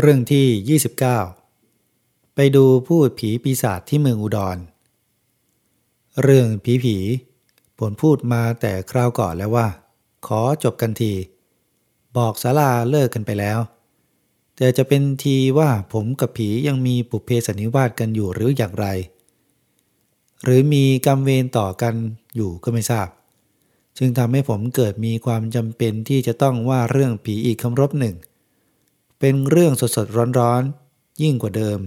เรื่องที่ 29 ไปดูพูดผีปีศาจที่เมืองอุดร เรื่องผีผีผมพูดมาแต่คราวก่อนแล้วว่า ขอจบกันที บอกสาลาเลิกกันไปแล้ว แต่จะเป็นทีว่าผมกับผียังมีปุเพสนิวาสกันอยู่หรืออย่างไร หรือมีกรรมเวรต่อกันอยู่ก็ไม่ทราบ จึงทำให้ผมเกิดมีความจำเป็นที่จะต้องว่าเรื่องผีอีกคำรบหนึ่ง เป็นเรื่องสดๆร้อนๆ ยิ่งกว่าเดิม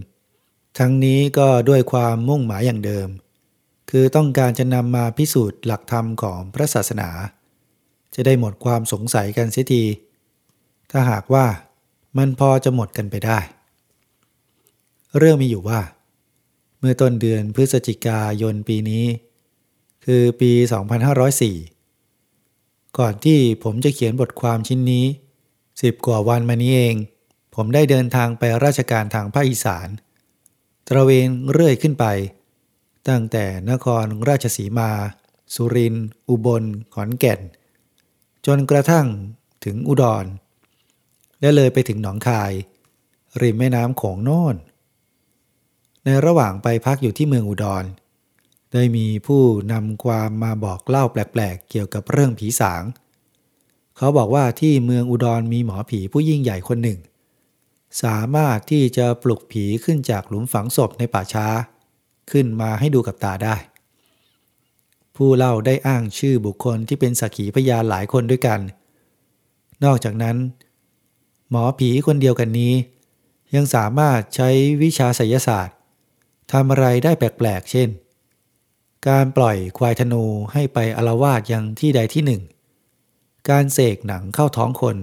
ทั้งนี้ก็ด้วยความมุ่งหมายอย่างเดิม คือต้องการจะนำมาพิสูจน์หลักธรรมของพระศาสนา จะได้หมดความสงสัยกันเสียทีถ้าหากว่ามันพอจะหมดกันไปได้ เรื่องมีอยู่ว่า เมื่อต้นเดือนพฤศจิกายนปีนี้ คือปี 2504 ก่อนที่ผมจะเขียนบทความชิ้นนี้สิบกว่าวันมานี้เอง ผมได้เดินทางไปราชการทางภาคอีสาน ตระเวนเรื่อยขึ้นไป ตั้งแต่นครราชสีมา สุรินทร์อุบล ขอนแก่น จนกระทั่งถึงอุดร และเลยไปถึงหนองคาย ริมแม่น้ำโขงโน่น ในระหว่างไปพักอยู่ที่เมืองอุดร ได้มีผู้นำความมาบอกเล่าแปลกๆ เกี่ยวกับเรื่องผีสาง เขาบอกว่าที่เมืองอุดรมีหมอผีผู้ยิ่งใหญ่คนหนึ่ง สามารถที่จะปลุกผีขึ้นจากหลุมฝังศพในป่าช้า ขึ้นมาให้ดูกับตาได้ ผู้เล่าได้อ้างชื่อบุคคลที่เป็นสักขีพยานหลายคนด้วยกัน นอกจากนั้น หมอผีคนเดียวกันนี้ ยังสามารถใช้วิชาไสยศาสตร์ทำอะไรได้แปลกๆ เช่น การปล่อยควายธนูให้ไปอารวาสยังที่ใดที่หนึ่ง การเสกหนังเข้าท้องคน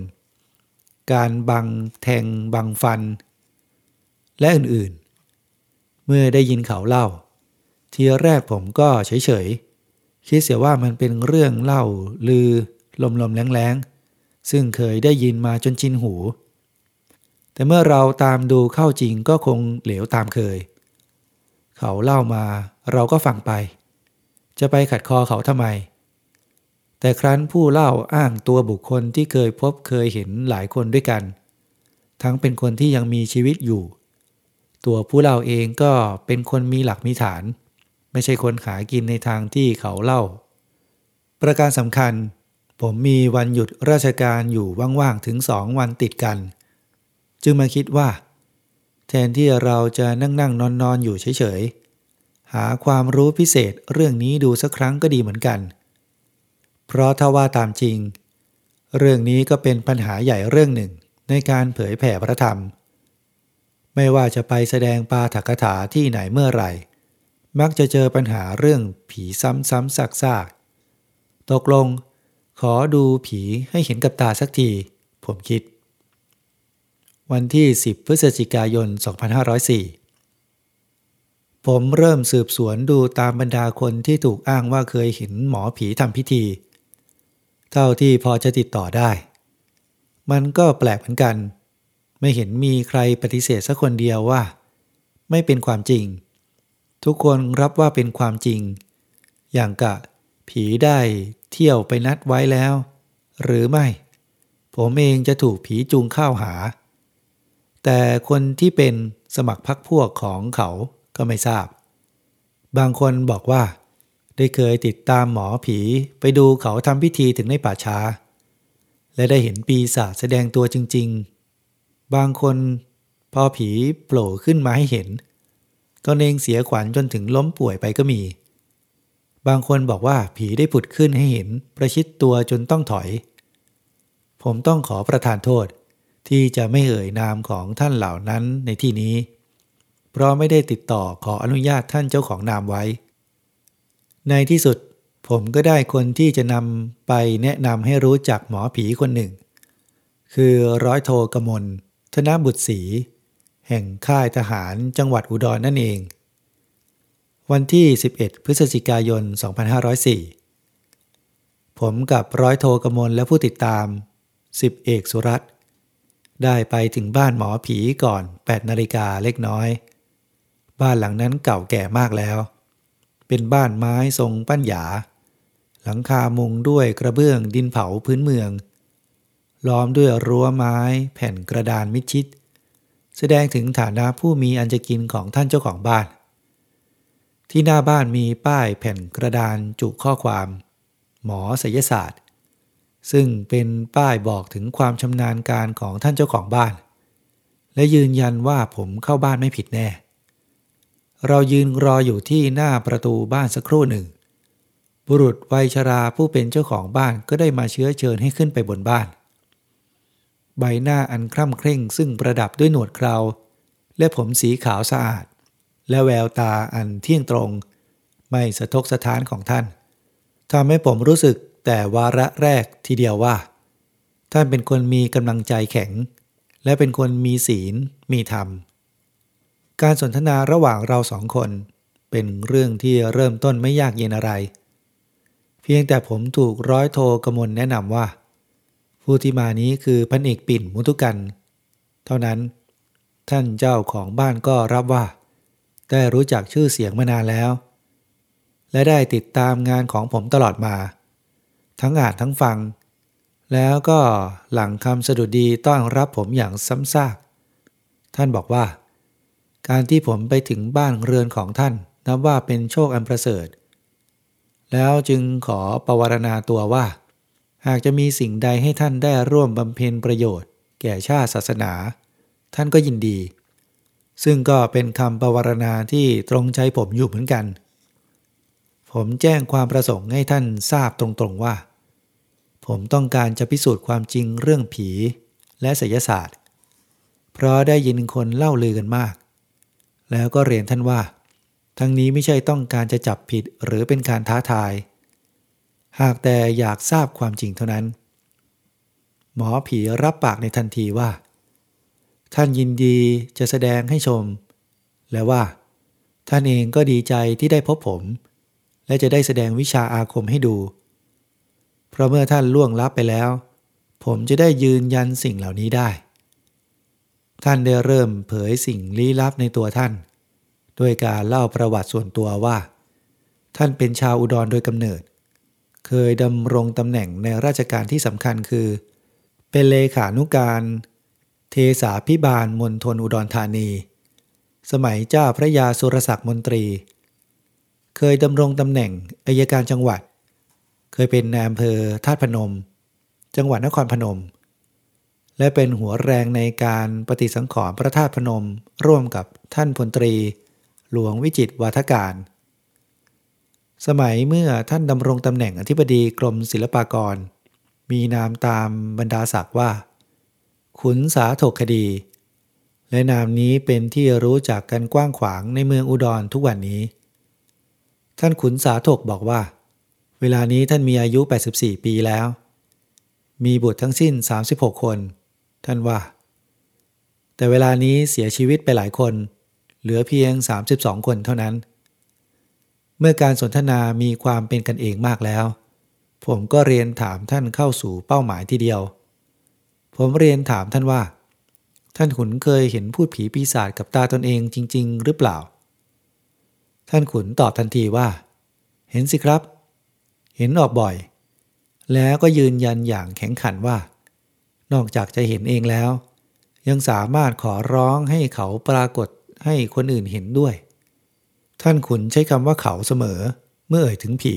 การบังแทงบังฟัน และอื่นๆ เมื่อได้ยินเขาเล่า ทีแรกผมก็เฉยๆ คิดเสียว่ามันเป็นเรื่องเล่าลือลมๆแรงๆ ซึ่งเคยได้ยินมาจนชินหู แต่เมื่อเราตามดูเข้าจริงก็คงเหลวตามเคย เขาเล่ามาเราก็ฟังไป จะไปขัดคอเขาทำไม แต่ครั้นผู้เล่าอ้างตัวบุคคลที่เคยพบเคยเห็นหลายคนด้วยกัน ทั้งเป็นคนที่ยังมีชีวิตอยู่ ตัวผู้เล่าเองก็เป็นคนมีหลักมีฐาน ไม่ใช่คนหากินในทางที่เขาเล่า ประการสำคัญ ผมมีวันหยุดราชการอยู่ว่างๆถึงสองวันติดกัน จึงมาคิดว่า แทนที่เราจะนั่งนั่งนอนนอนอยู่เฉยๆหาความรู้พิเศษเรื่องนี้ดูสักครั้งก็ดีเหมือนกันเพราะถ้าว่าตามจริง เรื่องนี้ก็เป็นปัญหาใหญ่เรื่องหนึ่งในการเผยแผ่พระธรรม ไม่ว่าจะไปแสดงปาถกถาที่ไหนเมื่อไหร่ มักจะเจอปัญหาเรื่องผีซ้ำๆซากๆ ตกลง ขอดูผีให้เห็นกับตาสักที ผมคิด วันที่ 10 พฤศจิกายน 2504ผมเริ่มสืบสวนดูตามบรรดาคนที่ถูกอ้างว่าเคยเห็นหมอผีทำพิธี เท่าที่พอจะติดต่อได้ มันก็แปลกเหมือนกัน ไม่เห็นมีใครปฏิเสธสักคนเดียวว่า ไม่เป็นความจริง ทุกคนรับว่าเป็นความจริง อย่างกะ ผีได้เที่ยวไปนัดไว้แล้ว หรือไม่ ผมเองจะถูกผีจูงเข้าหา แต่คนที่เป็นสมัครพักพวกของเขาก็ไม่ทราบ บางคนบอกว่า ได้เคยติดตามหมอผีไปดูเขาทำพิธีถึงในป่าช้า และได้เห็นปีศาจแสดงตัวจริง ๆ บางคนพอผีโผล่ขึ้นมาให้เห็นก็เองเสียขวัญจนถึงล้มป่วยไปก็มี บางคนบอกว่าผีได้ผุดขึ้นให้เห็นประชิดตัวจนต้องถอย ผมต้องขอประทานโทษที่จะไม่เอ่ยนามของท่านเหล่านั้นในที่นี้ เพราะไม่ได้ติดต่อขออนุญาตท่านเจ้าของนามไว้ ในที่สุดผมก็ได้คนที่จะนำไปแนะนำให้รู้จักหมอผีคนหนึ่ง คือร้อยโทกมลธนบุตรศรีแห่งค่ายทหารจังหวัดอุดรนนั่นเอง วันที่ 11 พฤศจิกายน 2504 ผมกับร้อยโทกมลและผู้ติดตามสิบเอกสุรัตได้ไปถึงบ้านหมอผีก่อน 8 นาฬิกาเล็กน้อย บ้านหลังนั้นเก่าแก่มากแล้ว เป็นบ้านไม้ทรงปั้นหยา หลังคามุงด้วยกระเบื้องดินเผาพื้นเมือง ล้อมด้วยรั้วไม้แผ่นกระดานมิดชิด แสดงถึงฐานะผู้มีอันจะกินของท่านเจ้าของบ้าน ที่หน้าบ้านมีป้ายแผ่นกระดานจุข้อความ หมอศิลศาสตร์ ซึ่งเป็นป้ายบอกถึงความชำนาญการของท่านเจ้าของบ้าน และยืนยันว่าผมเข้าบ้านไม่ผิดแน่ เรายืนรออยู่ที่หน้าประตูบ้านสักครู่หนึ่ง บุรุษวัยชราผู้เป็นเจ้าของบ้านก็ได้มาเชื้อเชิญให้ขึ้นไปบนบ้าน ใบหน้าอันคร่ำเคร่งซึ่งประดับด้วยหนวดเครา และผมสีขาวสะอาด และแววตาอันเที่ยงตรง ไม่สะทกสะท้านของท่านทำให้ผมรู้สึกแต่วาระแรกทีเดียวว่า ท่านเป็นคนมีกำลังใจแข็ง และเป็นคนมีศีลมีธรรม การสนทนาระหว่างเราสองคน เป็นเรื่องที่เริ่มต้นไม่ยากเย็นอะไร เพียงแต่ผมถูกร้อยโทกมลแนะนำว่า ผู้ที่มานี้คือพันเอกปิ่นมุทุกัน เท่านั้น ท่านเจ้าของบ้านก็รับว่า ได้รู้จักชื่อเสียงมานานแล้ว และได้ติดตามงานของผมตลอดมา ทั้งอ่านทั้งฟัง แล้วก็หลังคำสดุดีต้อนรับผมอย่างซ้ำซากท่านบอกว่า การที่ผมไปถึงบ้านเรือนของท่าน นับว่าเป็นโชคอันประเสริฐ แล้วจึงขอประวารณาตัวว่า หากจะมีสิ่งใดให้ท่านได้ร่วมบำเพ็ญประโยชน์ แก่ชาติศาสนา ท่านก็ยินดี ซึ่งก็เป็นคำประวรณาที่ตรงใจผมอยู่เหมือนกัน ผมแจ้งความประสงค์ให้ท่านทราบตรงๆว่า ผมต้องการจะพิสูจน์ความจริงเรื่องผีและศิลศาสตร์ เพราะได้ยินคนเล่าลือกันมาก แล้วก็เรียนท่านว่า ทั้งนี้ไม่ใช่ต้องการจะจับผิดหรือเป็นการท้าทาย หากแต่อยากทราบความจริงเท่านั้น หมอผีรับปากในทันทีว่า ท่านยินดีจะแสดงให้ชม และว่า ท่านเองก็ดีใจที่ได้พบผม และจะได้แสดงวิชาอาคมให้ดู เพราะเมื่อท่านล่วงลับไปแล้ว ผมจะได้ยืนยันสิ่งเหล่านี้ได้ ท่านได้เริ่มเผยสิ่งลี้ลับในตัวท่าน ด้วยการเล่าประวัติส่วนตัวว่า ท่านเป็นชาวอุดรโดยกำเนิด เคยดำรงตำแหน่งในราชการที่สำคัญคือ เป็นเลขานุการ เทสาพิบาลมณฑลอุดรธานี สมัยเจ้าพระยาสุรศักดิ์มนตรี เคยดำรงตำแหน่งอายการจังหวัด เคยเป็นนายอำเภอธาตุพนม จังหวัดนครพนม และเป็นหัวแรงในการปฏิสังขรณ์พระธาตุพนม ร่วมกับท่านพลตรี หลวงวิจิตวาทการ สมัยเมื่อท่านดำรงตำแหน่งอธิบดีกรมศิลปากร มีนามตามบรรดาศักดิ์ว่า ขุนสาถกคดี และนามนี้เป็นที่รู้จักกันกว้างขวางในเมืองอุดรทุกวันนี้ ท่านขุนสาถกบอกว่า เวลานี้ท่านมีอายุ 84 ปีแล้ว มีบุตรทั้งสิ้น 36 คน ท่านว่า แต่เวลานี้เสียชีวิตไปหลายคน เหลือเพียง 32 คนเท่านั้น เมื่อการสนทนามีความเป็นกันเองมากแล้ว ผมก็เรียนถามท่านเข้าสู่เป้าหมายทีเดียว ผมเรียนถามท่านว่า ท่านขุนเคยเห็นพูดผีปีศาจกับตาตนเองจริง ๆ หรือเปล่า ท่านขุนตอบทันทีว่า เห็นสิครับ เห็นออกบ่อย แล้วก็ยืนยันอย่างแข็งขันว่า นอกจากจะเห็นเองแล้ว ยังสามารถขอร้องให้เขาปรากฏให้คนอื่นเห็นด้วย ท่านขุนใช้คำว่าเขาเสมอ เมื่อเอ่ยถึงผี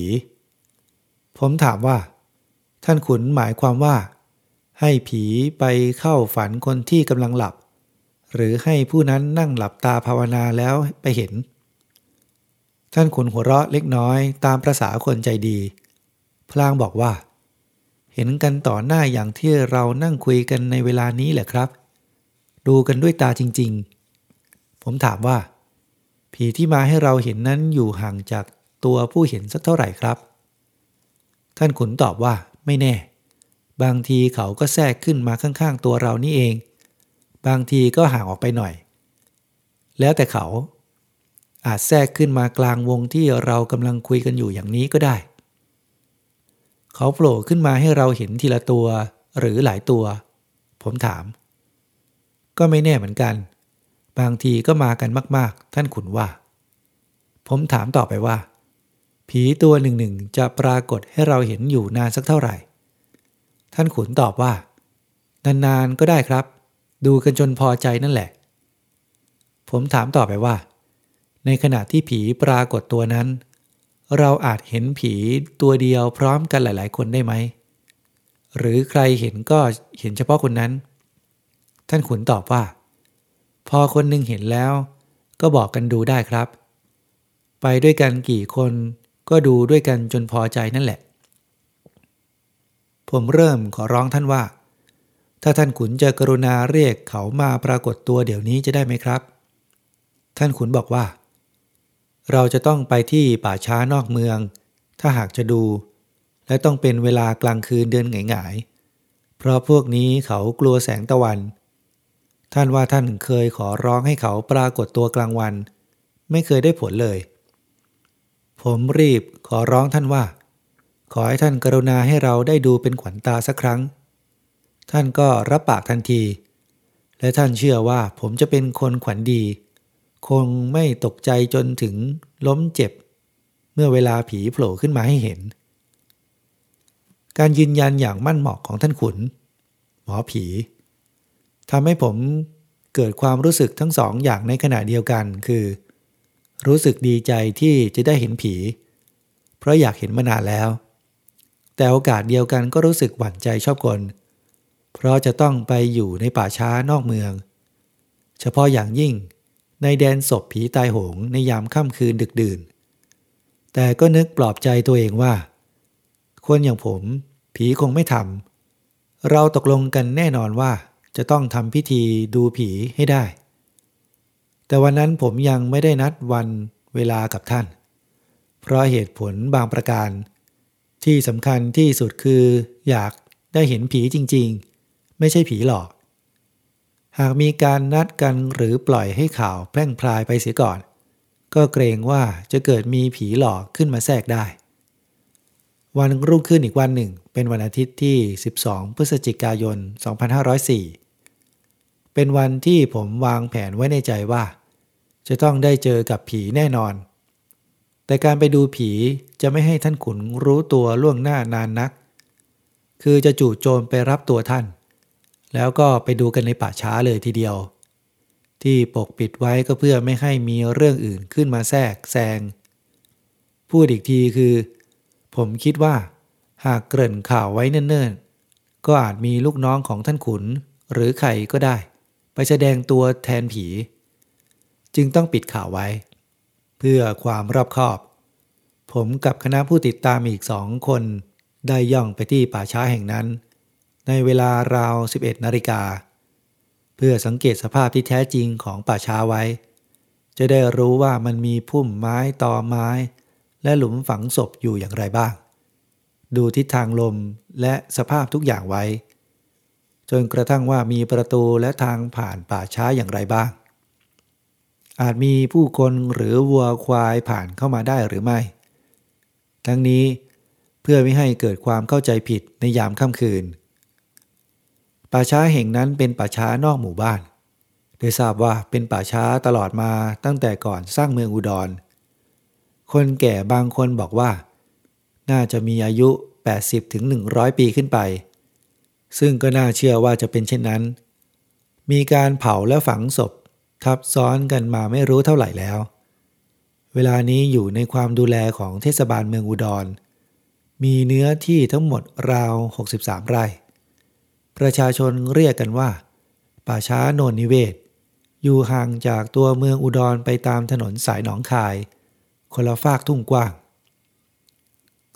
ผมถามว่า ท่านขุนหมายความว่า ให้ผีไปเข้าฝันคนที่กำลังหลับ หรือให้ผู้นั้นนั่งหลับตาภาวนาแล้วไปเห็น ท่านขุนหัวเราะเล็กน้อยตามประษาคนใจดี พลางบอกว่า เห็นกันต่อหน้าอย่างที่เรานั่งคุยกันในเวลานี้แหละครับ ดูกันด้วยตาจริง ๆ ผมถามว่า ผีที่มาให้เราเห็นนั้นอยู่ห่างจากตัวผู้เห็นสักเท่าไหร่ครับ ท่านขุนตอบว่าไม่แน่ บางทีเขาก็แทรกขึ้นมาข้างๆตัวเรานี่เอง บางทีก็ห่างออกไปหน่อย แล้วแต่เขาอาจแทรกขึ้นมากลางวงที่เรากำลังคุยกันอยู่อย่างนี้ก็ได้ เขาโผล่ขึ้นมาให้เราเห็นทีละตัวหรือหลายตัว ผมถาม ก็ไม่แน่เหมือนกัน บางทีก็มากันมาก ๆ ท่านขุนว่า ผมถามต่อไปว่า ผีตัวหนึ่งหนึ่งจะปรากฏให้เราเห็นอยู่นานสักเท่าไหร่ ท่านขุนตอบว่า นาน ๆ ก็ได้ครับ ดูกันจนพอใจนั่นแหละ ผมถามต่อไปว่า ในขณะที่ผีปรากฏตัวนั้น เราอาจเห็นผีตัวเดียวพร้อมกันหลาย ๆ คนได้ไหม หรือใครเห็นก็เห็นเฉพาะคนนั้น ท่านขุนตอบว่า พอคนหนึ่งเห็นแล้ว ก็บอกกันดูได้ครับ ไปด้วยกันกี่คนก็ดูด้วยกันจนพอใจนั่นแหละ ผมเริ่มขอร้องท่านว่า ถ้าท่านขุนจะกรุณาเรียกเขามาปรากฏตัวเดี๋ยวนี้จะได้ไหมครับ ท่านขุนบอกว่า เราจะต้องไปที่ป่าช้านอกเมือง ถ้าหากจะดู และต้องเป็นเวลากลางคืนเดินหงายๆเพราะพวกนี้เขากลัวแสงตะวัน ท่านว่าท่านเคยขอร้องให้เขาปรากฏตัวกลางวัน ไม่เคยได้ผลเลย ผมรีบขอร้องท่านว่า ขอให้ท่านกรุณาให้เราได้ดูเป็นขวัญตาสักครั้ง ท่านก็รับปากทันที และท่านเชื่อว่าผมจะเป็นคนขวัญดี คงไม่ตกใจจนถึงล้มเจ็บ เมื่อเวลาผีโผล่ขึ้นมาให้เห็น การยืนยันอย่างมั่นเหมาะของท่านขุน หมอผีทำให้ผมเกิดความรู้สึกทั้งสองอย่างในขณะเดียวกันคือ รู้สึกดีใจที่จะได้เห็นผี เพราะอยากเห็นมานานแล้ว แต่โอกาสเดียวกันก็รู้สึกหวั่นใจชอบกลเพราะจะต้องไปอยู่ในป่าช้านอกเมือง เฉพาะอย่างยิ่ง ในแดนศพผีตายโหงในยามค่ำคืนดึกดื่น แต่ก็นึกปลอบใจตัวเองว่า คนอย่างผม ผีคงไม่ทำเราตกลงกันแน่นอนว่าจะต้องทำพิธีดูผีให้ได้ แต่วันนั้นผมยังไม่ได้นัดวันเวลากับท่าน เพราะเหตุผลบางประการ ที่สำคัญที่สุดคืออยากได้เห็นผีจริง ๆ ไม่ใช่ผีหลอก หากมีการนัดกันหรือปล่อยให้ข่าวแพร่งพรายไปเสียก่อน ก็เกรงว่าจะเกิดมีผีหลอกขึ้นมาแทรกได้ วันรุ่งขึ้นอีกวันหนึ่ง เป็นวันอาทิตย์ที่ 12 พฤศจิกายน 2504 เป็นวันที่ผมวางแผนไว้ในใจว่า จะต้องได้เจอกับผีแน่นอน แต่การไปดูผีจะไม่ให้ท่านขุนรู้ตัวล่วงหน้านานนัก คือจะจู่โจมไปรับตัวท่าน แล้วก็ไปดูกันในป่าช้าเลยทีเดียว ที่ปกปิดไว้ก็เพื่อไม่ให้มีเรื่องอื่นขึ้นมาแทรกแซง พูดอีกทีคือ ผมคิดว่า หากเกริ่นข่าวไว้เนิ่นๆ ก็อาจมีลูกน้องของท่านขุน หรือใครก็ได้ ไปแสดงตัวแทนผี จึงต้องปิดข่าวไว้ เพื่อความรอบคอบ ผมกับคณะผู้ติดตามอีกสองคนได้ย่องไปที่ป่าช้าแห่งนั้น ในเวลาราว 11 นาฬิกา เพื่อสังเกตสภาพที่แท้จริงของป่าช้าไว้ จะได้รู้ว่ามันมีพุ่มไม้ตอไม้ และหลุมฝังศพอยู่อย่างไรบ้าง ดูทิศทางลมและสภาพทุกอย่างไว้ จนกระทั่งว่ามีประตูและทางผ่านป่าช้าอย่างไรบ้าง อาจมีผู้คนหรือวัวควายผ่านเข้ามาได้หรือไม่ ทั้งนี้เพื่อไม่ให้เกิดความเข้าใจผิดในยามค่ำคืน ป่าช้าแห่งนั้นเป็นป่าช้านอกหมู่บ้านโดยทราบว่าเป็นป่าช้าตลอดมาตั้งแต่ก่อนสร้างเมืองอุดร คนแก่บางคนบอกว่า น่าจะมีอายุ 80-100 ปีขึ้นไป ซึ่งก็น่าเชื่อว่าจะเป็นเช่นนั้น มีการเผาและฝังศพ ทับซ้อนกันมาไม่รู้เท่าไหร่แล้ว เวลานี้อยู่ในความดูแลของเทศบาลเมืองอุดร มีเนื้อที่ทั้งหมดราว 63 ไร่ ประชาชนเรียกกันว่า ป่าช้าโนนนิเวศ อยู่ห่างจากตัวเมืองอุดรไปตามถนนสายหนองคาย คนละฟากทุ่งกว้าง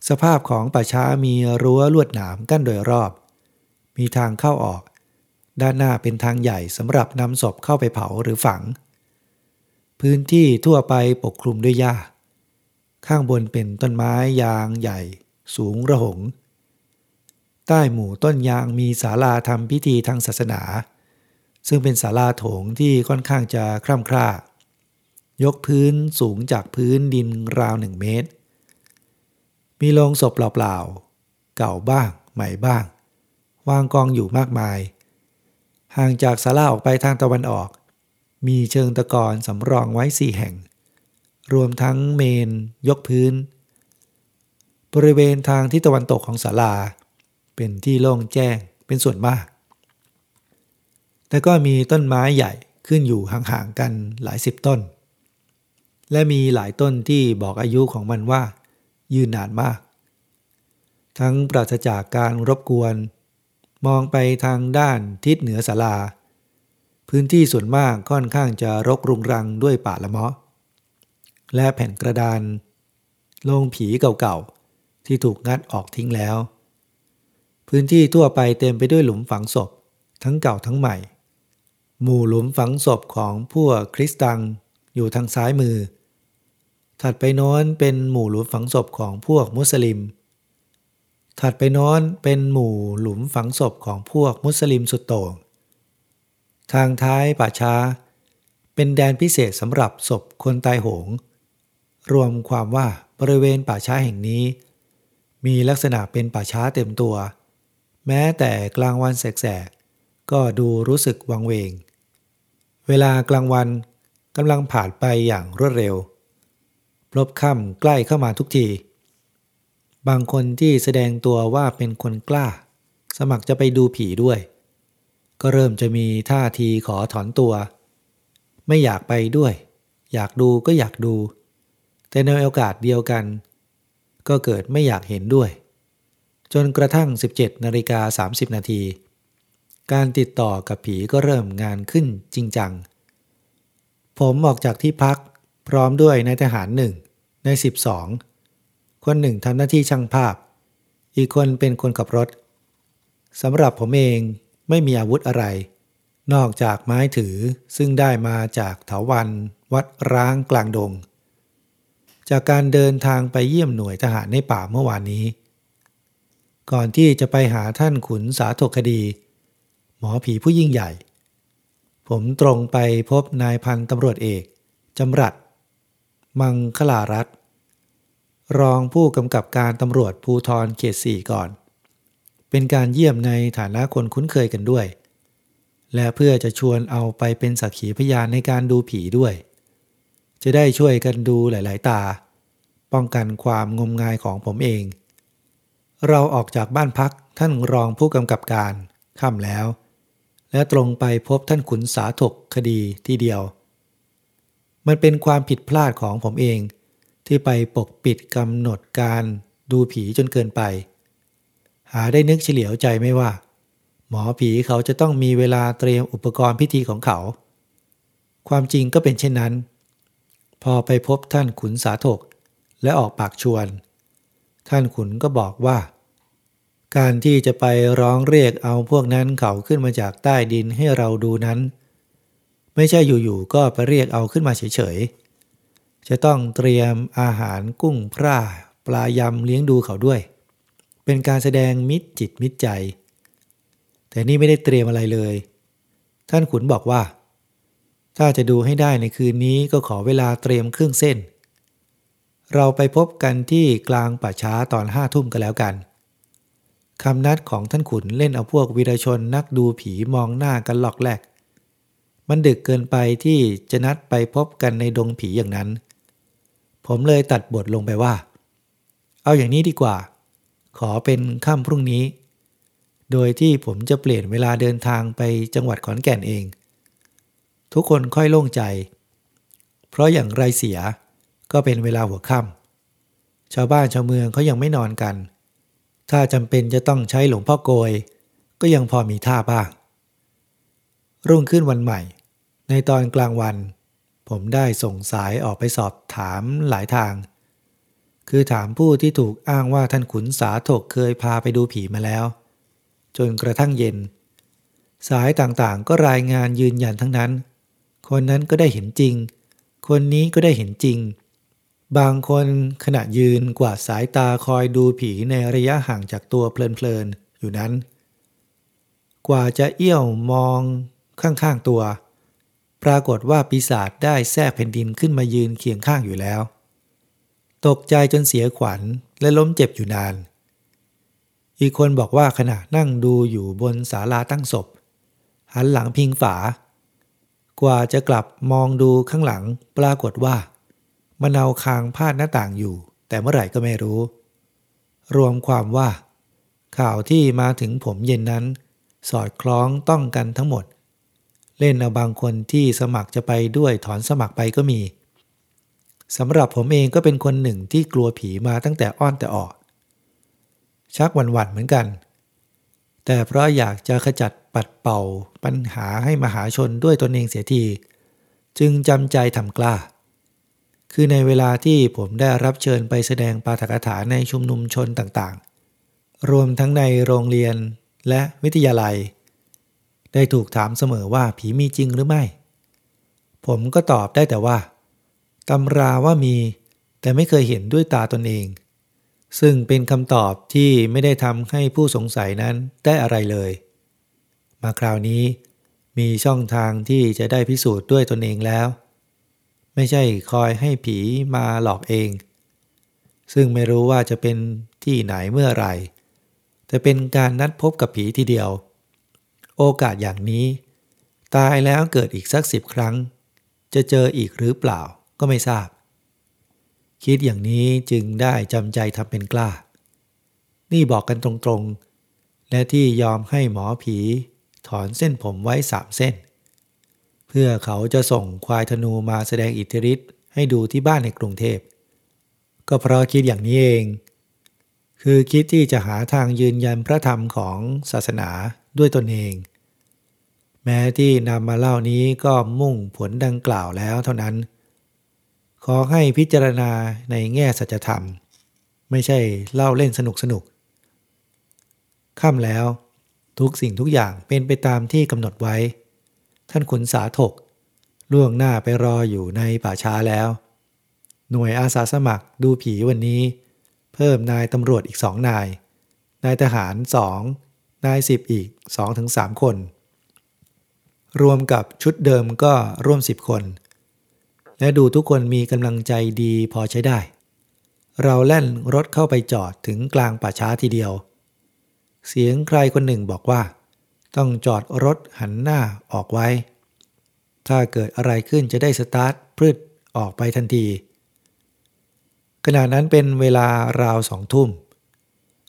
สภาพของป่าช้ามีรั้วลวดหนามกั้นโดยรอบ มีทางเข้าออก ด้านหน้าเป็นทางใหญ่สำหรับนำศพเข้าไปเผาหรือฝัง พื้นที่ทั่วไปปกคลุมด้วยหญ้าข้างบนเป็นต้นไม้ยางใหญ่ สูงระหง ใต้หมู่ต้นยางมีศาลาทำพิธีทางศาสนา ซึ่งเป็นศาลาโถงที่ค่อนข้างจะคร่ำคร่ายกพื้นสูงจากพื้นดินราวหนึ่งเมตร มีโลงศพเปล่าๆ เก่าบ้าง ใหม่บ้าง วางกองอยู่มากมาย ห่างจากศาลาออกไปทางตะวันออก มีเชิงตะกอนสำรองไว้สี่แห่ง รวมทั้งเมน ยกพื้น บริเวณทางที่ตะวันตกของศาลา เป็นที่โล่งแจ้งเป็นส่วนมาก แต่ก็มีต้นไม้ใหญ่ขึ้นอยู่ห่างๆกันหลายสิบต้น และมีหลายต้นที่บอกอายุของมันว่า ยืนนานมาก ทั้งปราศจากการรบกวน มองไปทางด้านทิศเหนือศาลา พื้นที่ส่วนมากค่อนข้างจะรกรุงรังด้วยป่าละเมาะ และแผ่นกระดาน โลงผีเก่าๆที่ถูกงัดออกทิ้งแล้ว พื้นที่ทั่วไปเต็มไปด้วยหลุมฝังศพ ทั้งเก่าทั้งใหม่ หมู่หลุมฝังศพของพวกคริสตังอยู่ทางซ้ายมือ ถัดไปโน้นเป็นหมู่หลุมฝังศพของพวกมุสลิม ถัดไปโน้นเป็นหมู่หลุมฝังศพของพวกมุสลิมสุดโต่ง ทางท้ายป่าช้า เป็นแดนพิเศษสำหรับศพคนตายโหง รวมความว่าบริเวณป่าช้าแห่งนี้ มีลักษณะเป็นป่าช้าเต็มตัว แม้แต่กลางวันแสกๆก็ดูรู้สึกวังเวง เวลากลางวันกำลังผ่านไปอย่างรวดเร็ว พลบค่ำใกล้เข้ามาทุกที บางคนที่แสดงตัวว่าเป็นคนกล้า สมัครจะไปดูผีด้วย ก็เริ่มจะมีท่าทีขอถอนตัว ไม่อยากไปด้วย อยากดูก็อยากดู แต่ในโอกาสเดียวกัน ก็เกิดไม่อยากเห็นด้วย จนกระทั่ง 17นาฬิกา30 นาที การติดต่อกับผีก็เริ่มงานขึ้นจริงจัง ผมออกจากที่พักพร้อมด้วยนายทหารหนึ่งใน 12 คนหนึ่งทำหน้าที่ช่างภาพ อีกคนเป็นคนขับรถสำหรับผมเองไม่มีอาวุธอะไร นอกจากไม้ถือซึ่งได้มาจากเถาวันวัดร้างกลางดง จากการเดินทางไปเยี่ยมหน่วยทหารในป่าเมื่อวานนี้ ก่อนที่จะไปหาท่านขุนสาธกคดี หมอผีผู้ยิ่งใหญ่ ผมตรงไปพบนายพันตำรวจเอกจำรัด มังคลารัตรองผู้กำกับการตำรวจภูทรเขตสี่ก่อน เป็นการเยี่ยมในฐานะคนคุ้นเคยกันด้วย และเพื่อจะชวนเอาไปเป็นสักขีพยานในการดูผีด้วย จะได้ช่วยกันดูหลาย ๆ ตา ป้องกันความงมงายของผมเอง เราออกจากบ้านพักท่านรองผู้กำกับการค่ำแล้ว และตรงไปพบท่านขุนสาถกคดีที่เดียว มันเป็นความผิดพลาดของผมเองที่ไปปกปิดกำหนดการดูผีจนเกินไป หาได้นึกเฉลียวใจไม่ว่า หมอผีเขาจะต้องมีเวลาเตรียมอุปกรณ์พิธีของเขา ความจริงก็เป็นเช่นนั้น พอไปพบท่านขุนสาธกและออกปากชวน ท่านขุนก็บอกว่า การที่จะไปร้องเรียกเอาพวกนั้นเขาขึ้นมาจากใต้ดินให้เราดูนั้น ไม่ใช่อยู่ๆก็ไปเรียกเอาขึ้นมาเฉยๆ จะต้องเตรียมอาหารกุ้งพร่าปลายำเลี้ยงดูเขาด้วย เป็นการแสดงมิตรจิตมิตรใจ แต่นี่ไม่ได้เตรียมอะไรเลย ท่านขุนบอกว่า ถ้าจะดูให้ได้ในคืนนี้ก็ขอเวลาเตรียมเครื่องเส้น เราไปพบกันที่กลางป่าช้าตอนห้าทุ่มกันแล้วกันคำนัดของท่านขุนเล่นเอาพวกวีรชนนักดูผีมองหน้ากันหลอกแหลก มันดึกเกินไปที่จะนัดไปพบกันในดงผีอย่างนั้น ผมเลยตัดบทลงไปว่า เอาอย่างนี้ดีกว่า ขอเป็นค่ำพรุ่งนี้ โดยที่ผมจะเปลี่ยนเวลาเดินทางไปจังหวัดขอนแก่นเอง ทุกคนค่อยโล่งใจ เพราะอย่างไรเสีย ก็เป็นเวลาหัวค่ำชาวบ้านชาวเมืองเขายังไม่นอนกัน ถ้าจำเป็นจะต้องใช้หลวงพ่อโกย ก็ยังพอมีท่าบ้าง รุ่งขึ้นวันใหม่ ในตอนกลางวัน ผมได้ส่งสายออกไปสอบถามหลายทาง คือถามผู้ที่ถูกอ้างว่าท่านขุนสาถกเคยพาไปดูผีมาแล้ว จนกระทั่งเย็น สายต่างๆก็รายงานยืนยันทั้งนั้น คนนั้นก็ได้เห็นจริงคนนี้ก็ได้เห็นจริง บางคนขณะยืนกวาดสายตาคอยดูผีในระยะห่างจากตัวเพลินๆอยู่นั้น กว่าจะเอี้ยวมองข้างๆตัว ปรากฏว่าปีศาจได้แทรกแผ่นดินขึ้นมายืนเคียงข้างอยู่แล้ว ตกใจจนเสียขวัญและล้มเจ็บอยู่นาน อีกคนบอกว่าขณะนั่งดูอยู่บนศาลาตั้งศพ หันหลังพิงฝา กว่าจะกลับมองดูข้างหลังปรากฏว่า มันเอาคางพาดหน้าต่างอยู่ แต่เมื่อไหร่ก็ไม่รู้ รวมความว่า ข่าวที่มาถึงผมเย็นนั้น สอดคล้องต้องกันทั้งหมด เล่นเอาบางคนที่สมัครจะไปด้วยถอนสมัครไปก็มีสำหรับผมเองก็เป็นคนหนึ่งที่กลัวผีมาตั้งแต่อ้อนแต่ออก ชักหวั่นๆเหมือนกัน แต่เพราะอยากจะขจัดปัดเป่าปัญหาให้มหาชนด้วยตนเองเสียที จึงจำใจทำกล้า คือในเวลาที่ผมได้รับเชิญไปแสดงปาฐกถาในชุมนุมชนต่างๆ รวมทั้งในโรงเรียนและวิทยาลัย ได้ถูกถามเสมอว่าผีมีจริงหรือไม่ ผมก็ตอบได้แต่ว่าตำราว่ามี แต่ไม่เคยเห็นด้วยตาตนเอง ซึ่งเป็นคำตอบที่ไม่ได้ทำให้ผู้สงสัยนั้นได้อะไรเลย มาคราวนี้มีช่องทางที่จะได้พิสูจน์ด้วยตนเองแล้ว ไม่ใช่คอยให้ผีมาหลอกเอง ซึ่งไม่รู้ว่าจะเป็นที่ไหนเมื่อไรแต่เป็นการนัดพบกับผีทีเดียว โอกาสอย่างนี้ ตายแล้วเกิดอีกสักสิบครั้ง จะเจออีกหรือเปล่าก็ไม่ทราบ คิดอย่างนี้จึงได้จำใจทำเป็นกล้า นี่บอกกันตรงๆ และที่ยอมให้หมอผีถอนเส้นผมไว้สามเส้น พื่อเขาจะส่งควายธนูมาแสดงอิทธิฤทธิ์ให้ดูที่บ้านในกรุงเทพ ก็เพราะคิดอย่างนี้เอง คือคิดที่จะหาทางยืนยันพระธรรมของศาสนาด้วยตนเอง แม้ที่นำมาเล่านี้ก็มุ่งผลดังกล่าวแล้วเท่านั้น ขอให้พิจารณาในแง่สัจธรรม ไม่ใช่เล่าเล่นสนุกสนุกค่ำแล้วทุกสิ่งทุกอย่างเป็นไปตามที่กำหนดไว้ ท่านขุนสาถก ล่วงหน้าไปรออยู่ในป่าช้าแล้ว หน่วยอาสาสมัครดูผีวันนี้ เพิ่มนายตำรวจอีกสองนาย นายทหารสองนายสิบอีกสองถึงสามคน รวมกับชุดเดิมก็ร่วมสิบคน และดูทุกคนมีกำลังใจดีพอใช้ได้ เราแล่นรถเข้าไปจอดถึงกลางป่าช้าทีเดียว เสียงใครคนหนึ่งบอกว่า ต้องจอดรถหันหน้าออกไว้ ถ้าเกิดอะไรขึ้นจะได้สตาร์ทพืชออกไปทันที ขณะนั้นเป็นเวลาราวสองทุ่ม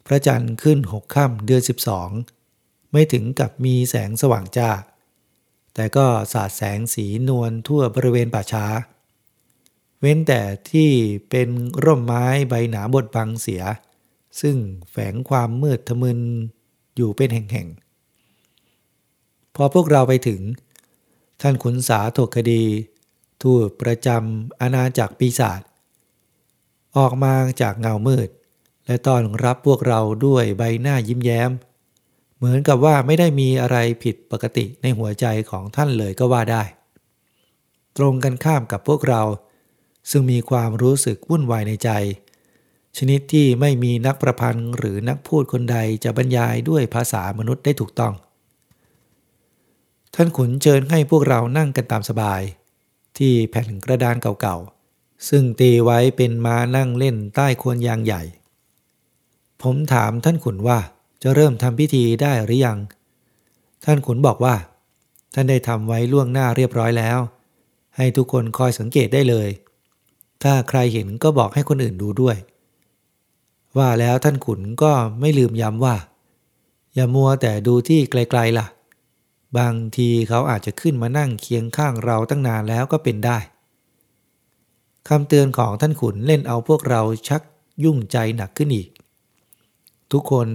พระจันทร์ขึ้นหกค่ำเดือน 12 ไม่ถึงกับมีแสงสว่างจ้า แต่ก็สาดแสงสีนวลทั่วบริเวณป่าช้า เว้นแต่ที่เป็นร่มไม้ใบหนาบดบังเสีย ซึ่งแฝงความมืดทะมึนอยู่เป็นแห่งๆ พอพวกเราไปถึง ท่านขุนสาถกคดี ทูตประจำอาณาจักรปีศาจออกมาจากเงามืด และต้อนรับพวกเราด้วยใบหน้ายิ้มแย้ม เหมือนกับว่าไม่ได้มีอะไรผิดปกติในหัวใจของท่านเลยก็ว่าได้ ตรงกันข้ามกับพวกเรา ซึ่งมีความรู้สึกวุ่นวายในใจ ชนิดที่ไม่มีนักประพันธ์หรือนักพูดคนใดจะบรรยายด้วยภาษามนุษย์ได้ถูกต้อง ท่านขุนเชิญให้พวกเรานั่งกันตามสบาย ที่แผ่นกระดานเก่าๆ ซึ่งตีไว้เป็นมานั่งเล่นใต้โคนยางใหญ่ ผมถามท่านขุนว่าจะเริ่มทำพิธีได้หรือยัง ท่านขุนบอกว่า ท่านได้ทำไว้ล่วงหน้าเรียบร้อยแล้ว ให้ทุกคนคอยสังเกตได้เลย ถ้าใครเห็นก็บอกให้คนอื่นดูด้วย ว่าแล้วท่านขุนก็ไม่ลืมย้ำว่า อย่ามัวแต่ดูที่ไกลๆล่ะ บางทีเขาอาจจะขึ้นมานั่งเคียงข้างเราตั้งนานแล้วก็เป็นได้คำเตือนของท่านขุนเล่นเอาพวกเราชักยุ่งใจหนักขึ้นอีก ทุกคน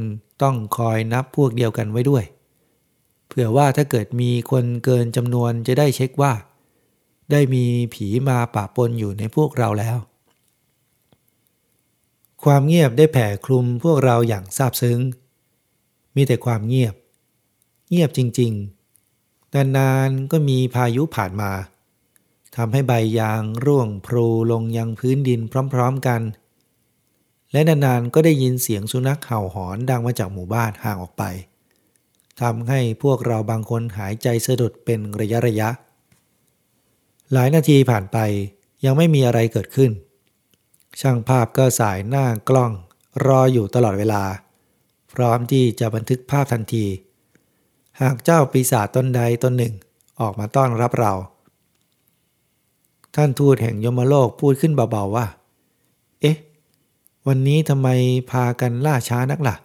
ต้องคอยนับพวกเดียวกันไว้ด้วย เผื่อว่าถ้าเกิดมีคนเกินจำนวนจะได้เช็คว่า ได้มีผีมาปะปนอยู่ในพวกเราแล้ว ความเงียบได้แผ่คลุมพวกเราอย่างซาบซึ้ง มีแต่ความเงียบ เงียบจริง ๆ นานๆก็มีพายุผ่านมาทำให้ใบยางร่วงพลูลงยังพื้นดินพร้อมๆกัน และนานๆก็ได้ยินเสียงสุนัขเห่าหอนดังมาจากหมู่บ้านห่างออกไปทำให้พวกเราบางคนหายใจสะดุดเป็นระยะระยะ หลายนาทีผ่านไปยังไม่มีอะไรเกิดขึ้น ช่างภาพก็สายหน้ากล้องรออยู่ตลอดเวลา พร้อมที่จะบันทึกภาพทันที หากเจ้าปีศาจตนใดตนหนึ่งออกมาต้อนรับเรา ท่านทูตแห่งยมโลกพูดขึ้นเบาๆว่า เอ๊ะ วันนี้ทำไมพากันล่าช้านักละ่ะ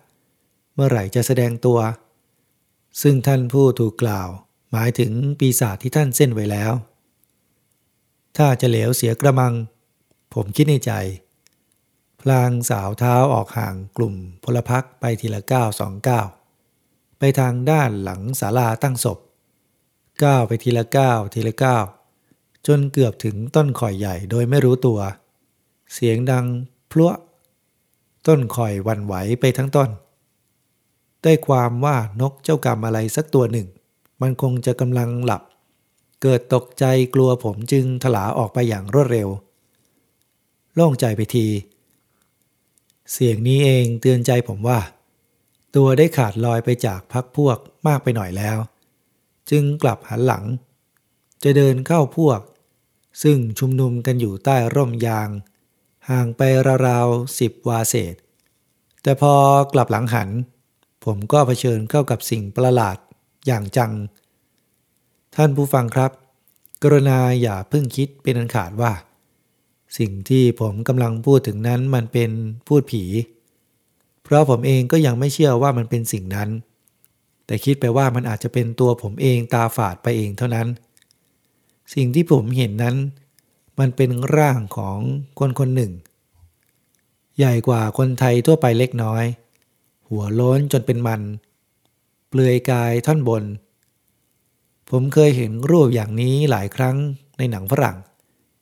เมื่อไหร่จะแสดงตัว ซึ่งท่านผู้ถูกกล่าว หมายถึงปีศาจที่ท่านเส้นไว้แล้ว ถ้าจะเหลวเสียกระมัง ผมคิดในใจ พลางสาวเท้าออกห่างกลุ่มพลพักไปทีละก้าวสองก้าว ไปทางด้านหลังศาลาตั้งศพก้าวไปทีละก้าวทีละก้าวจนเกือบถึงต้นข่อยใหญ่โดยไม่รู้ตัว เสียงดังพลุต้นข่อยวันไหวไปทั้งต้น ได้ความว่านกเจ้ากรรมอะไรสักตัวหนึ่ง มันคงจะกำลังหลับ เกิดตกใจกลัวผมจึงถลาออกไปอย่างรวดเร็ว โล่งใจไปที เสียงนี้เองเตือนใจผมว่า ตัวได้ขาดลอยไปจากพักพวกมากไปหน่อยแล้ว จึงกลับหันหลัง จะเดินเข้าพวก ซึ่งชุมนุมกันอยู่ใต้ร่มยาง ห่างไปราวๆสิบวาเศษ แต่พอกลับหลังหัน ผมก็เผชิญเข้ากับสิ่งประหลาดอย่างจัง ท่านผู้ฟังครับ กรณาอย่าเพิ่งคิดเป็นอันขาดว่า สิ่งที่ผมกำลังพูดถึงนั้นมันเป็นพูดผี เพราะผมเองก็ยังไม่เชื่อว่ามันเป็นสิ่งนั้น แต่คิดไปว่ามันอาจจะเป็นตัวผมเองตาฝาดไปเองเท่านั้น สิ่งที่ผมเห็นนั้น มันเป็นร่างของคนคนหนึ่ง ใหญ่กว่าคนไทยทั่วไปเล็กน้อย หัวโล้นจนเป็นมัน เปลือยกายท่อนบน ผมเคยเห็นรูปอย่างนี้หลายครั้งในหนังฝรั่ง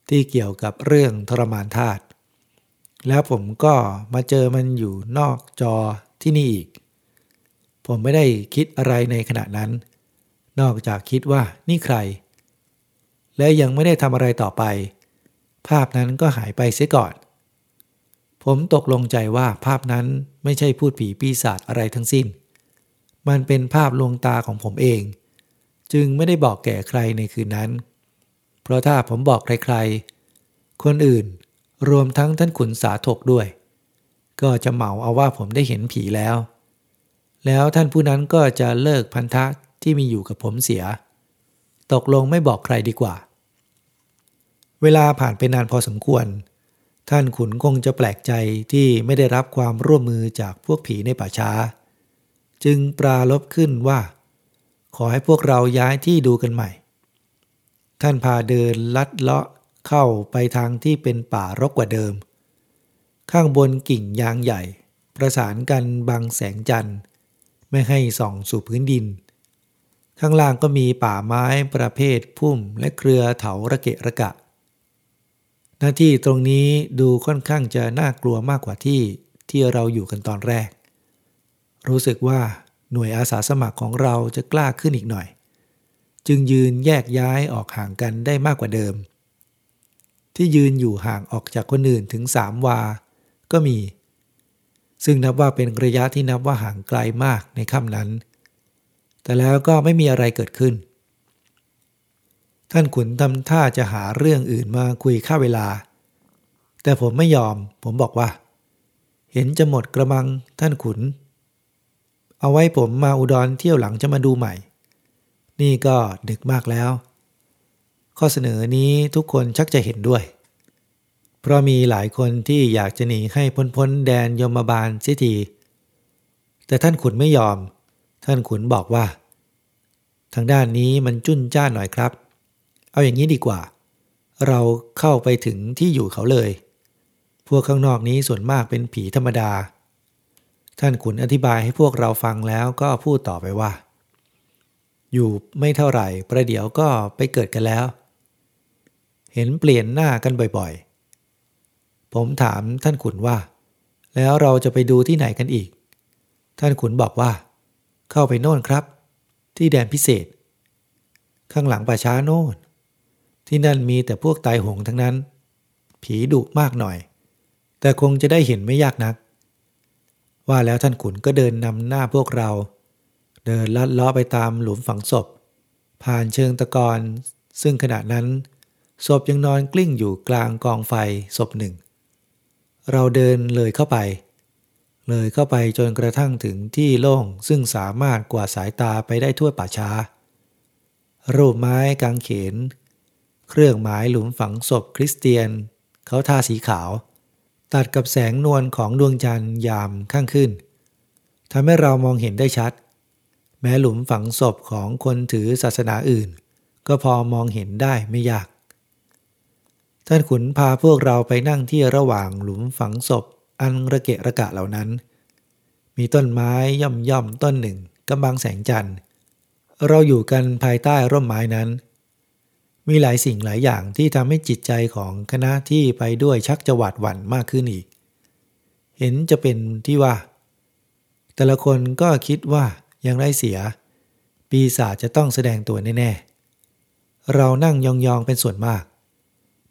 ที่เกี่ยวกับเรื่องทรมานทาต แล้วผมก็มาเจอมันอยู่นอกจอที่นี่อีก ผมไม่ได้คิดอะไรในขณะนั้น นอกจากคิดว่านี่ใคร และยังไม่ได้ทำอะไรต่อไป ภาพนั้นก็หายไปเสียก่อน ผมตกลงใจว่าภาพนั้นไม่ใช่พูดผีปีศาจอะไรทั้งสิ้น มันเป็นภาพลวงตาของผมเอง จึงไม่ได้บอกแก่ใครในคืนนั้น เพราะถ้าผมบอกใครๆ คนอื่น รวมทั้งท่านขุนสาถกด้วย ก็จะเหมาเอาว่าผมได้เห็นผีแล้ว แล้วท่านผู้นั้นก็จะเลิกพันธะที่มีอยู่กับผมเสีย ตกลงไม่บอกใครดีกว่า เวลาผ่านไปนานพอสมควร ท่านขุนคงจะแปลกใจที่ไม่ได้รับความร่วมมือจากพวกผีในป่าช้า จึงปราลบขึ้นว่า ขอให้พวกเราย้ายที่ดูกันใหม่ท่านพาเดินลัดเลาะ เข้าไปทางที่เป็นป่ารกกว่าเดิม ข้างบนกิ่งยางใหญ่ ประสานกันบังแสงจันทร์ ไม่ให้ส่องสู่พื้นดิน ข้างล่างก็มีป่าไม้ประเภทพุ่มและเครือเถาระเกะระกะ หน้าที่ตรงนี้ดูค่อนข้างจะน่ากลัวมากกว่าที่ที่เราอยู่กันตอนแรก รู้สึกว่าหน่วยอาสาสมัครของเราจะกล้าขึ้นอีกหน่อย จึงยืนแยกย้ายออกห่างกันได้มากกว่าเดิม ที่ยืนอยู่ห่างออกจากคนอื่นถึงสามวา ก็มี ซึ่งนับว่าเป็นระยะที่นับว่าห่างไกลมากในค่ำนั้น แต่แล้วก็ไม่มีอะไรเกิดขึ้น ท่านขุนทำท่าจะหาเรื่องอื่นมาคุยค่าเวลา แต่ผมไม่ยอม ผมบอกว่า เห็นจะหมดกระมังท่านขุน เอาไว้ผมมาอุดรเที่ยวหลังจะมาดูใหม่ นี่ก็ดึกมากแล้ว ข้อเสนอนี้ทุกคนชักจะเห็นด้วย เพราะมีหลายคนที่อยากจะหนีให้พ้นพ้นแดนยมบาลเสียทีแต่ท่านขุนไม่ยอม ท่านขุนบอกว่า ทางด้านนี้มันจุ้นจ้านหน่อยครับ เอาอย่างนี้ดีกว่า เราเข้าไปถึงที่อยู่เขาเลย พวกข้างนอกนี้ส่วนมากเป็นผีธรรมดา ท่านขุนอธิบายให้พวกเราฟังแล้วก็พูดต่อไปว่าอยู่ไม่เท่าไหร่ประเดี๋ยวก็ไปเกิดกันแล้ว เห็นเปลี่ยนหน้ากันบ่อยๆ ผมถามท่านขุนว่า แล้วเราจะไปดูที่ไหนกันอีก ท่านขุนบอกว่า เข้าไปโน่นครับ ที่แดนพิเศษ ข้างหลังป่าช้าโน่น ที่นั่นมีแต่พวกตายหงทั้งนั้น ผีดุมากหน่อย แต่คงจะได้เห็นไม่ยากนัก ว่าแล้วท่านขุนก็เดินนำหน้าพวกเรา เดินลัดล้อไปตามหลุมฝังศพ ผ่านเชิงตะกอนซึ่งขณะนั้น ศพยังนอนกลิ้งอยู่กลางกองไฟศพหนึ่ง เราเดินเลยเข้าไป เลยเข้าไปจนกระทั่งถึงที่โล่งซึ่งสามารถกวาดสายตาไปได้ทั่วป่าช้า รูปไม้กางเขน เครื่องหมายหลุมฝังศพคริสเตียน เขาทาสีขาว ตัดกับแสงนวลของดวงจันทร์ยามข้างขึ้นทำให้เรามองเห็นได้ชัด แม้หลุมฝังศพของคนถือศาสนาอื่น ก็พอมองเห็นได้ไม่ยาก ท่านขุนพาพวกเราไปนั่งที่ระหว่างหลุมฝังศพ อันระเกะระกะเหล่านั้น มีต้นไม้ย่อมย่อมต้นหนึ่งกำบังแสงจันทร์ เราอยู่กันภายใต้ร่มไม้นั้น มีหลายสิ่งหลายอย่างที่ทำให้จิตใจของคณะที่ไปด้วยชักจะหวาดหวั่นมากขึ้นอีก เห็นจะเป็นที่ว่า แต่ละคนก็คิดว่ายังไรเสีย ปีศาจจะต้องแสดงตัวแน่ๆ เรานั่งยองๆเป็นส่วนมาก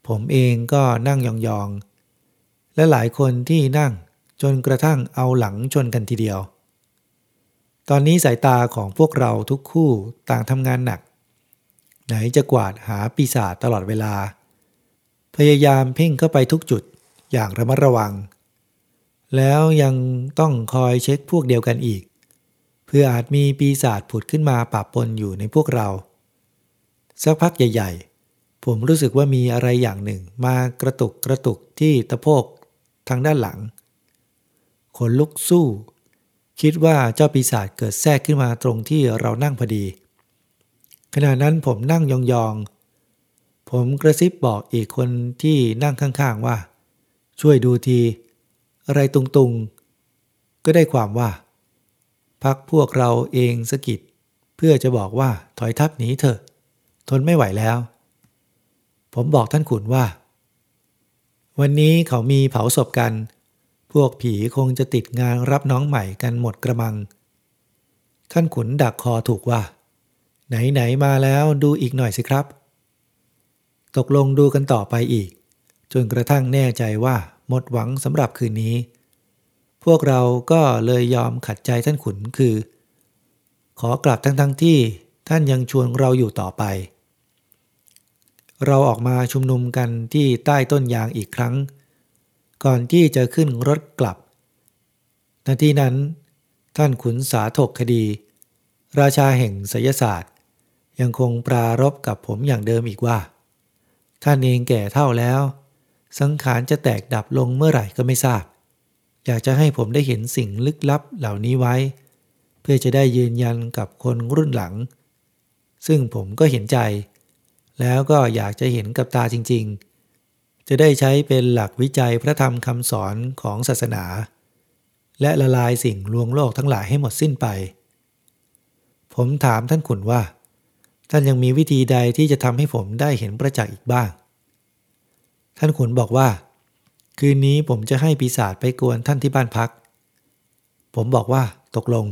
ผมเองก็นั่งยองๆ และหลายคนที่นั่งจนกระทั่งเอาหลังชนกันทีเดียว ตอนนี้สายตาของพวกเราทุกคู่ต่างทำงานหนัก ไหนจะกวาดหาปีศาจตลอดเวลา พยายามเพ่งเข้าไปทุกจุดอย่างระมัดระวัง แล้วยังต้องคอยเช็คพวกเดียวกันอีก เพื่ออาจมีปีศาจผุดขึ้นมาปะปนอยู่ในพวกเรา สักพักใหญ่ๆ ผมรู้สึกว่ามีอะไรอย่างหนึ่ง มากระตุกกระตุกที่ตะโพกทางด้านหลังขนลุกสู้ คิดว่าเจ้าปีศาจเกิดแทรกขึ้นมาตรงที่เรานั่งพอดี ขณะนั้นผมนั่งยองๆ ผมกระซิบบอกอีกคนที่นั่งข้างๆว่า ช่วยดูที อะไรตุงๆ ก็ได้ความว่า พักพวกเราเองสกิดเพื่อจะบอกว่าถอยทับหนีเถอะ ทนไม่ไหวแล้ว ผมบอกท่านขุนว่า วันนี้เขามีเผาศพกัน พวกผีคงจะติดงานรับน้องใหม่กันหมดกระมัง ท่านขุนดักคอถูกว่า ไหนๆมาแล้วดูอีกหน่อยสิครับ ตกลงดูกันต่อไปอีก จนกระทั่งแน่ใจว่าหมดหวังสำหรับคืนนี้ พวกเราก็เลยยอมขัดใจท่านขุนคือ ขอกลับทั้งๆทที่ท่านยังชวนเราอยู่ต่อไป เราออกมาชุมนุมกันที่ใต้ต้นยางอีกครั้ง ก่อนที่จะขึ้นรถกลับนาทีนั้น ท่านขุนสาถกคดี ราชาแห่งศยศาสตร์ ยังคงปรารบกับผมอย่างเดิมอีกว่า ท่านเองแก่เท่าแล้ว สังขารจะแตกดับลงเมื่อไหร่ก็ไม่ทราบ อยากจะให้ผมได้เห็นสิ่งลึกลับเหล่านี้ไว้ เพื่อจะได้ยืนยันกับคนรุ่นหลัง ซึ่งผมก็เห็นใจ แล้วก็อยากจะเห็นกับตาจริง ๆ จะได้ใช้เป็นหลักวิจัยพระธรรมคำสอนของศาสนา และละลายสิ่งลวงโลกทั้งหลายให้หมดสิ้นไป ผมถามท่านขุนว่า ท่านยังมีวิธีใดที่จะทำให้ผมได้เห็นประจักษ์อีกบ้าง ท่านขุนบอกว่า คืนนี้ผมจะให้ปีศาจไปกวนท่านที่บ้านพัก ผมบอกว่าตกลง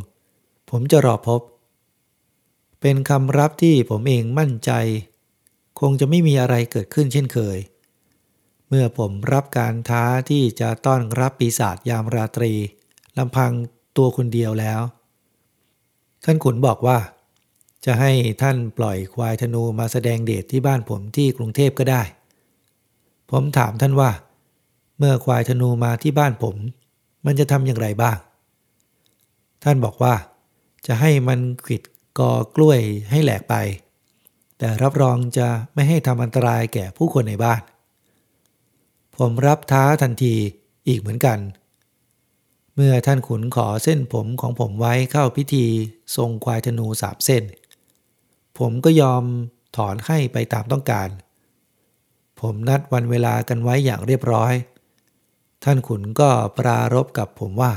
ผมจะรอพบ เป็นคำรับที่ผมเองมั่นใจ คงจะไม่มีอะไรเกิดขึ้นเช่นเคย เมื่อผมรับการท้าที่จะต้อนรับปีศาจยามราตรีลำพังตัวคนเดียวแล้ว ท่านขุนบอกว่า จะให้ท่านปล่อยควายธนูมาแสดงเดชที่บ้านผมที่กรุงเทพก็ได้ ผมถามท่านว่า เมื่อควายธนูมาที่บ้านผม มันจะทำอย่างไรบ้าง ท่านบอกว่า จะให้มันขิดกอกล้วยให้แหลกไป แต่รับรองจะไม่ให้ทำอันตรายแก่ผู้คนในบ้าน ผมรับท้าทันทีอีกเหมือนกัน เมื่อท่านขุนขอเส้นผมของผมไว้เข้าพิธีทรงควายธนูสามเส้น ผมก็ยอมถอนให้ไปตามต้องการ ผมนัดวันเวลากันไว้อย่างเรียบร้อย ท่านขุนก็ปรารบกับผมว่า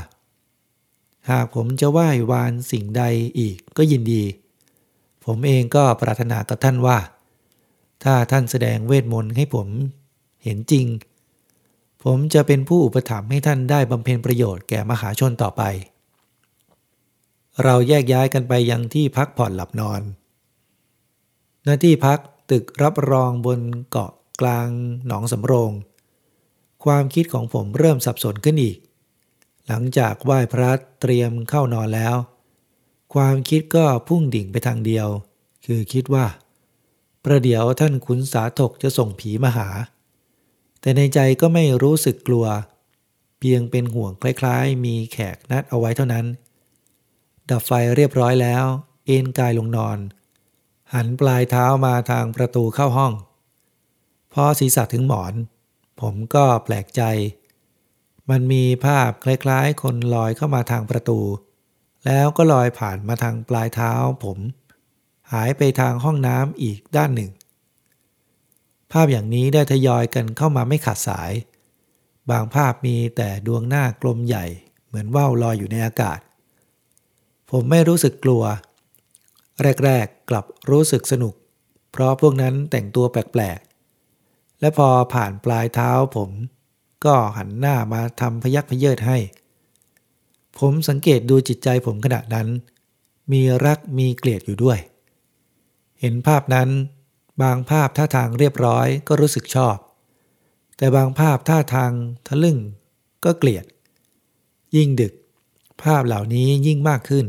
หากผมจะไหว้วานสิ่งใดอีกก็ยินดี ผมเองก็ปรารถนากับท่านว่า ถ้าท่านแสดงเวทมนต์ให้ผมเห็นจริง ผมจะเป็นผู้อุปถัมภ์ให้ท่านได้บำเพ็ญประโยชน์แก่มหาชนต่อไป เราแยกย้ายกันไปยังที่พักผ่อนหลับนอนหน้าที่พักตึกรับรองบนเกาะกลางหนองสำโรง ความคิดของผมเริ่มสับสนขึ้นอีก หลังจากไหว้พระเตรียมเข้านอนแล้ว ความคิดก็พุ่งดิ่งไปทางเดียว คือคิดว่า ประเดี๋ยวท่านขุนสาถกจะส่งผีมาหา แต่ในใจก็ไม่รู้สึกกลัว เพียงเป็นห่วงคล้ายๆ มีแขกนัดเอาไว้เท่านั้น ดับไฟเรียบร้อยแล้ว เอนกายลงนอน หันปลายเท้ามาทางประตูเข้าห้อง พอศีรษะถึงหมอน ผมก็แปลกใจ มันมีภาพคล้ายๆ คนลอยเข้ามาทางประตู แล้วก็ลอยผ่านมาทางปลายเท้าผม หายไปทางห้องน้ำอีกด้านหนึ่ง ภาพอย่างนี้ได้ทยอยกันเข้ามาไม่ขาดสาย บางภาพมีแต่ดวงหน้ากลมใหญ่ เหมือนว่าวลอยอยู่ในอากาศ ผมไม่รู้สึกกลัว แรกๆกลับรู้สึกสนุก เพราะพวกนั้นแต่งตัวแปลกๆ และพอผ่านปลายเท้าผม ก็หันหน้ามาทำพยักพเยิดให้ ผมสังเกตดูจิตใจผมขณะนั้น มีรักมีเกลียดอยู่ด้วย เห็นภาพนั้น บางภาพท่าทางเรียบร้อยก็รู้สึกชอบ แต่บางภาพท่าทางทะลึ่งก็เกลียด ยิ่งดึก ภาพเหล่านี้ยิ่งมากขึ้น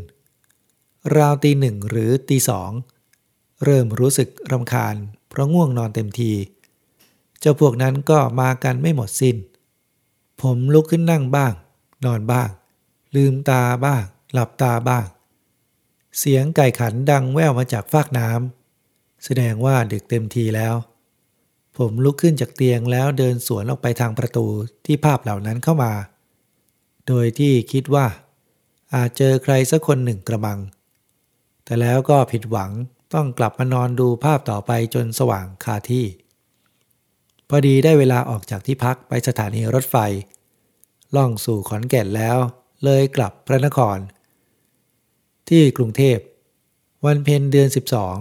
ราวตีหนึ่งหรือตีสองเริ่มรู้สึกรำคาญ เพราะง่วงนอนเต็มที เจ้าพวกนั้นก็มากันไม่หมดสิน้น ผมลุกขึ้นนั่งบ้าง นอนบ้าง ลืมตาบ้าง หลับตาบ้าง เสียงไก่ขันดังแว่วมาจากฟากน้ำแสดงว่าดึกเต็มทีแล้ว ผมลุกขึ้นจากเตียงแล้วเดินสวนออกไปทางประตูที่ภาพเหล่านั้นเข้ามา โดยที่คิดว่า อาจเจอใครสักคนหนึ่งกระมัง แต่แล้วก็ผิดหวังต้องกลับมานอนดูภาพต่อไปจนสว่างคาที่ พอดีได้เวลาออกจากที่พักไปสถานีรถไฟ ล่องสู่ขอนแก่นแล้ว เลยกลับพระนคร ที่กรุงเทพ วันเพ็ญเดือน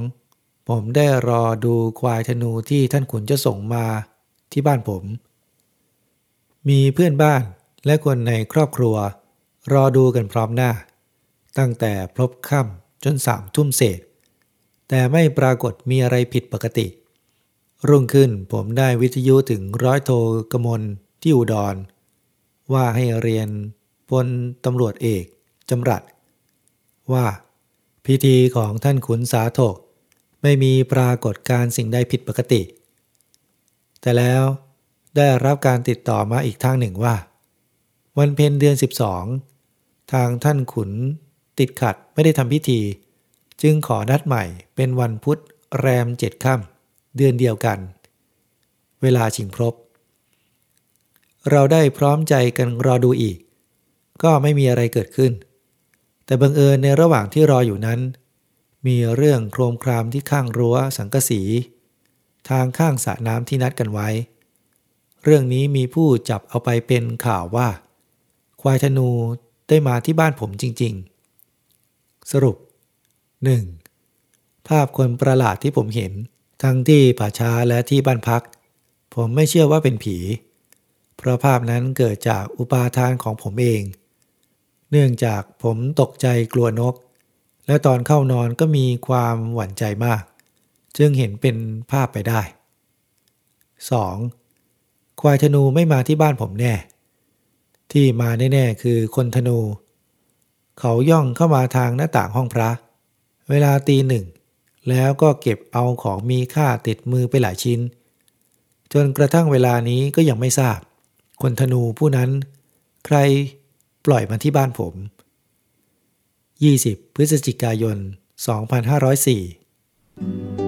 12 ผมได้รอดูควายธนูที่ท่านขุนจะส่งมาที่บ้านผม มีเพื่อนบ้านและคนในครอบครัว รอดูกันพร้อมหน้า ตั้งแต่พลบค่ำจนสามทุ่มเศษ แต่ไม่ปรากฏมีอะไรผิดปกติ รุ่งขึ้นผมได้วิทยุถึงร้อยโทกมลที่อุดร ว่าให้เรียน พลตำรวจเอกจำรัดว่า พิธีของท่านขุนสาโถกไม่มีปรากฏการสิ่งใดผิดปกติ แต่แล้วได้รับการติดต่อมาอีกทางหนึ่งว่า วันเพ็ญเดือน 12 ทางท่านขุนติดขัดไม่ได้ทำพิธี จึงขอนัดใหม่เป็นวันพุธแรมเจ็ดค่ำเดือนเดียวกัน เวลาชิงพรบ เราได้พร้อมใจกันรอดูอีก ก็ไม่มีอะไรเกิดขึ้น แต่บังเอิญในระหว่างที่รออยู่นั้น มีเรื่องโครมครามที่ข้างรั้วสังกสี ทางข้างสระน้ำที่นัดกันไว้ เรื่องนี้มีผู้จับเอาไปเป็นข่าวว่า ควายธนูได้มาที่บ้านผมจริง ๆ สรุป 1. ภาพคนประหลาดที่ผมเห็น ทั้งที่ป่าช้าและที่บ้านพัก ผมไม่เชื่อว่าเป็นผี เพราะภาพนั้นเกิดจากอุปาทานของผมเอง เนื่องจากผมตกใจกลัวนก และตอนเข้านอนก็มีความหวั่นใจมาก จึงเห็นเป็นภาพไปได้ 2. ควายธนูไม่มาที่บ้านผมแน่ ที่มาแน่ๆคือคนธนู เขาย่องเข้ามาทางหน้าต่างห้องพระ เวลาตีหนึ่ง แล้วก็เก็บเอาของมีค่าติดมือไปหลายชิ้น จนกระทั่งเวลานี้ก็ยังไม่ทราบ คนธนูผู้นั้น ใคร ปล่อยมาที่บ้านผม 20 พฤศจิกายน 2504